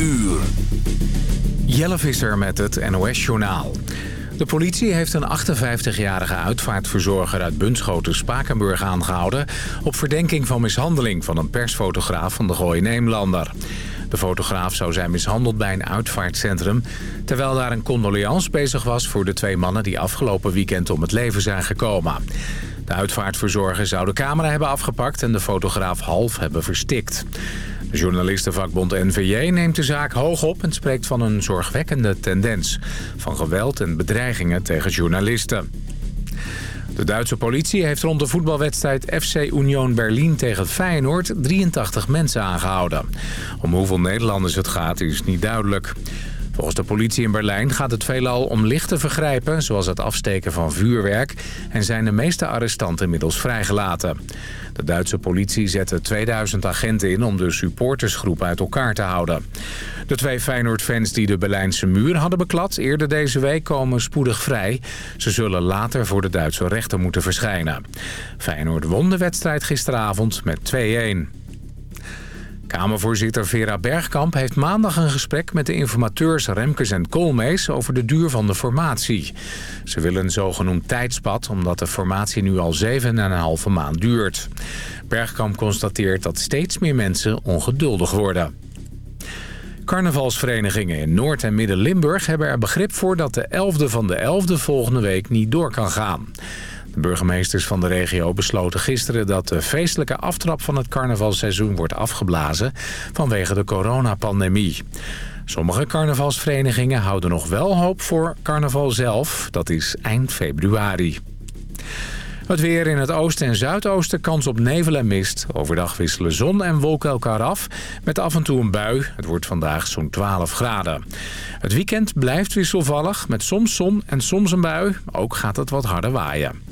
uur. Jelle Visser met het NOS-journaal. De politie heeft een 58-jarige uitvaartverzorger uit Bunschoten-Spakenburg aangehouden... op verdenking van mishandeling van een persfotograaf van de Gooi Eemlander. De fotograaf zou zijn mishandeld bij een uitvaartcentrum... terwijl daar een condoleance bezig was voor de twee mannen... die afgelopen weekend om het leven zijn gekomen. De uitvaartverzorger zou de camera hebben afgepakt... en de fotograaf half hebben verstikt. Journalistenvakbond NVJ neemt de zaak hoog op... en spreekt van een zorgwekkende tendens... van geweld en bedreigingen tegen journalisten. De Duitse politie heeft rond de voetbalwedstrijd FC Union Berlin tegen Feyenoord 83 mensen aangehouden. Om hoeveel Nederlanders het gaat is niet duidelijk. Volgens de politie in Berlijn gaat het veelal om lichte vergrijpen... zoals het afsteken van vuurwerk... en zijn de meeste arrestanten inmiddels vrijgelaten. De Duitse politie zette 2000 agenten in om de supportersgroep uit elkaar te houden. De twee Feyenoord-fans die de Berlijnse muur hadden beklad eerder deze week komen spoedig vrij. Ze zullen later voor de Duitse rechter moeten verschijnen. Feyenoord won de wedstrijd gisteravond met 2-1. Kamervoorzitter Vera Bergkamp heeft maandag een gesprek met de informateurs Remkes en Koolmees over de duur van de formatie. Ze willen een zogenoemd tijdspad omdat de formatie nu al 7,5 maand duurt. Bergkamp constateert dat steeds meer mensen ongeduldig worden. Carnavalsverenigingen in Noord- en Midden-Limburg hebben er begrip voor dat de 11e van de 11e volgende week niet door kan gaan. De burgemeesters van de regio besloten gisteren dat de feestelijke aftrap van het carnavalseizoen wordt afgeblazen vanwege de coronapandemie. Sommige carnavalsverenigingen houden nog wel hoop voor carnaval zelf, dat is eind februari. Het weer in het oosten en zuidoosten kans op nevel en mist. Overdag wisselen zon en wolken elkaar af met af en toe een bui. Het wordt vandaag zo'n 12 graden. Het weekend blijft wisselvallig met soms zon en soms een bui. Ook gaat het wat harder waaien.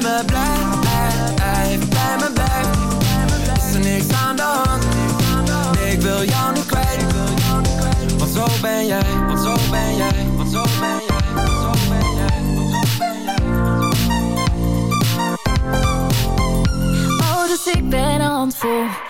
bij me ai, bij me blijft Is er niks aan de hand? Ik wil jou niet kwijt. Want zo ben jij, want zo ben jij, want zo ben jij ik ben handvol.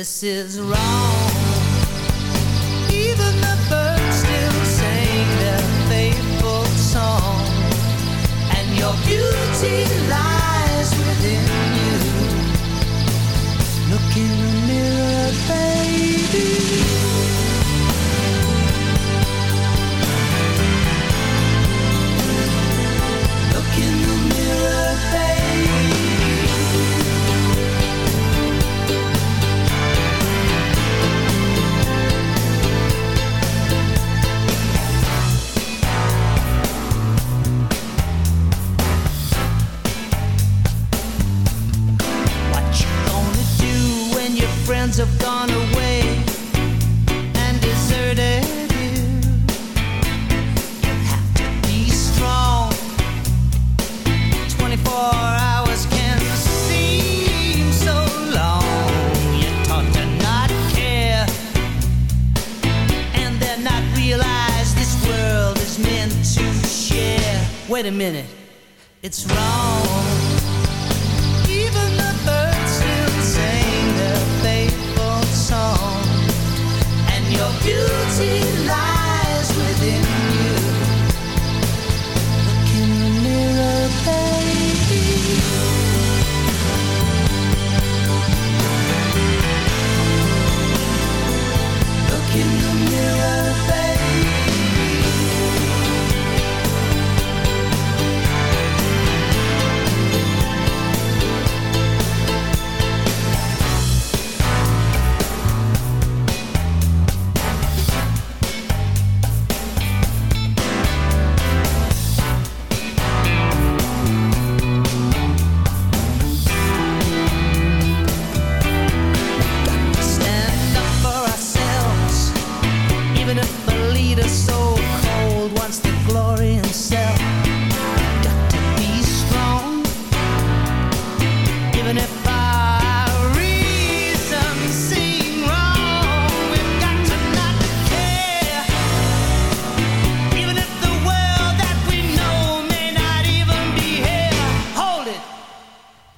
This is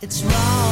it's wrong.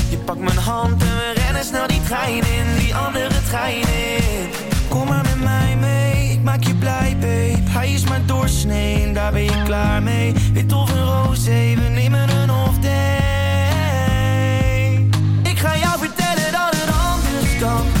Je pakt mijn hand en we rennen snel die trein in, die andere trein in. Kom maar met mij mee, ik maak je blij, babe. Hij is maar doorsnee, daar ben je klaar mee. Wit of een roze, we nemen een off. Ik ga jou vertellen dat het anders kan.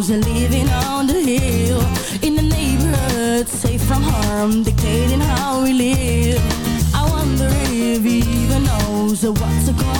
Those are living on the hill. In the neighborhood, safe from harm Dictating how we live. I wonder if he even knows what's going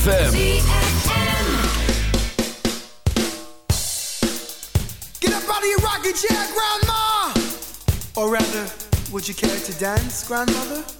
ZFM. Get up out of your rocking chair, Grandma! Or rather, would you care to dance, Grandmother?